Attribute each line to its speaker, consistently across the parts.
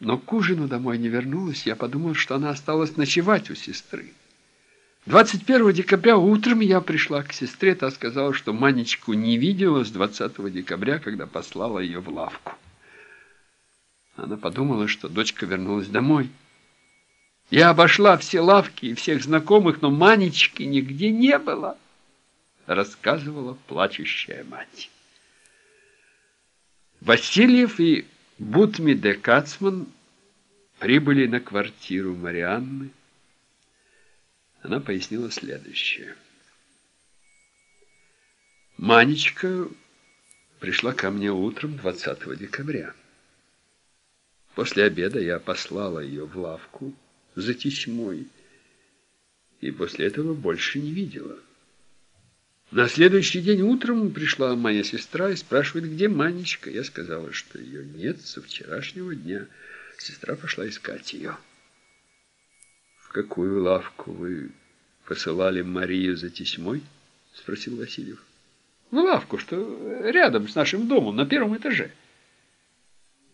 Speaker 1: Но к ужину домой не вернулась. Я подумал, что она осталась ночевать у сестры. 21 декабря утром я пришла к сестре. Та сказала, что Манечку не видела с 20 декабря, когда послала ее в лавку. Она подумала, что дочка вернулась домой. Я обошла все лавки и всех знакомых, но Манечки нигде не было, рассказывала плачущая мать. Васильев и Бутми де Кацман прибыли на квартиру Марианны. Она пояснила следующее. Манечка пришла ко мне утром 20 декабря. После обеда я послала ее в лавку за тесьмой и после этого больше не видела. На следующий день утром пришла моя сестра и спрашивает, где Манечка. Я сказала, что ее нет со вчерашнего дня. Сестра пошла искать ее. «В какую лавку вы посылали Марию за тесьмой?» — спросил Васильев.
Speaker 2: «В лавку, что рядом с нашим домом, на первом этаже».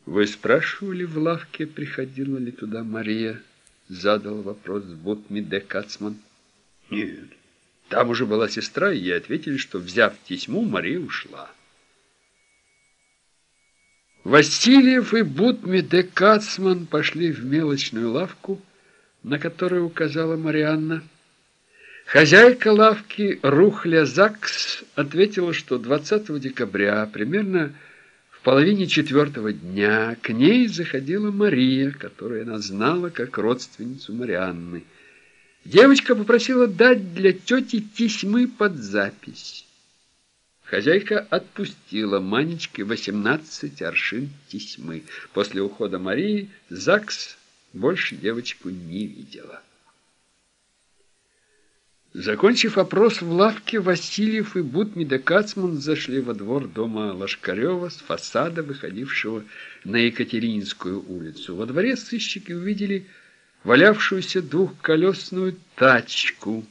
Speaker 1: «Вы спрашивали в лавке, приходила ли туда Мария?» — задал вопрос Бутми де Кацман.
Speaker 2: «Нет». Там уже была сестра, и ей ответили, что, взяв тесьму, Мария ушла.
Speaker 1: Васильев и Бутми де Кацман пошли в мелочную лавку, на которую указала Марианна. Хозяйка лавки Рухля Закс ответила, что 20 декабря, примерно в половине четвертого дня, к ней заходила Мария, которую она знала как родственницу Марианны. Девочка попросила дать для тети тесьмы под запись. Хозяйка отпустила Манечке 18 аршин тесьмы. После ухода Марии ЗАГС больше девочку не видела. Закончив опрос в лавке, Васильев и Бутмида Кацман зашли во двор дома Лошкарева с фасада, выходившего на Екатерининскую улицу. Во дворе сыщики увидели валявшуюся двухколесную тачку.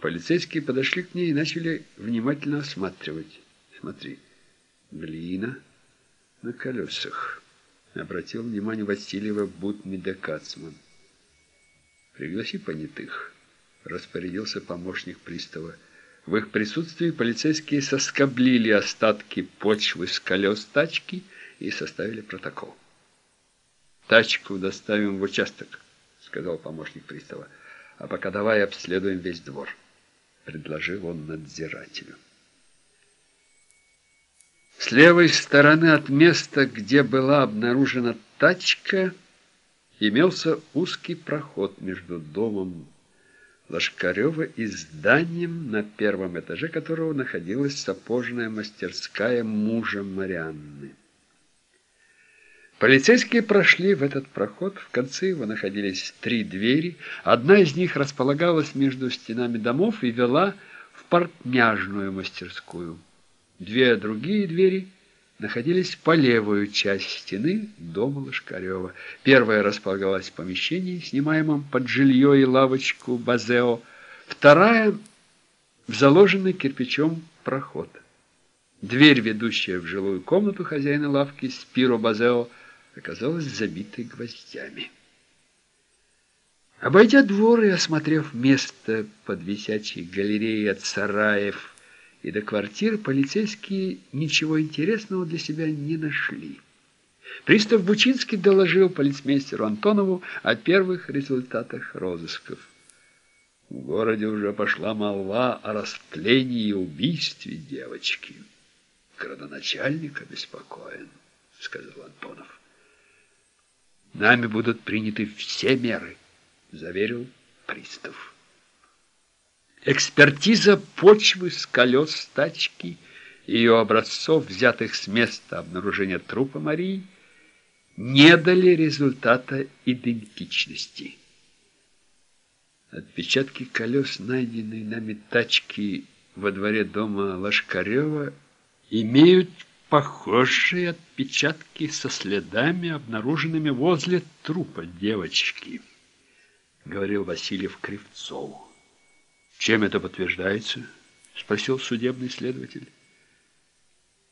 Speaker 1: Полицейские подошли к ней и начали внимательно осматривать. Смотри, глина на колесах. Обратил внимание Васильева Бутмида Кацман. Пригласи понятых, распорядился помощник пристава. В их присутствии полицейские соскоблили остатки почвы с колес тачки и составили протокол. Тачку доставим в участок, сказал помощник пристава. А пока давай обследуем весь двор, предложил он надзирателю. С левой стороны от места, где была обнаружена тачка, имелся узкий проход между домом Лошкарева и зданием, на первом этаже которого находилась сапожная мастерская мужа Марианны. Полицейские прошли в этот проход. В конце его находились три двери. Одна из них располагалась между стенами домов и вела в портняжную мастерскую. Две другие двери находились по левую часть стены дома Лошкарева. Первая располагалась в помещении, снимаемом под жилье и лавочку Базео. Вторая — в заложенный кирпичом проход. Дверь, ведущая в жилую комнату хозяина лавки Спиро Базео, оказалась забитой гвоздями. Обойдя двор и осмотрев место под висячей галереей от сараев и до квартир, полицейские ничего интересного для себя не нашли. Пристав Бучинский доложил полицмейстеру Антонову о первых результатах розысков. В городе уже пошла молва о растлении и убийстве девочки. Градоначальник обеспокоен, сказал Антонов. Нами будут приняты все меры, заверил пристав. Экспертиза почвы с колес тачки и ее образцов, взятых с места обнаружения трупа Марии, не дали результата идентичности. Отпечатки колес, найденные нами тачки во дворе дома Лошкарева, имеют похожие отпечатки со следами, обнаруженными возле трупа девочки, говорил Васильев Кривцову. Чем это подтверждается? спросил судебный следователь.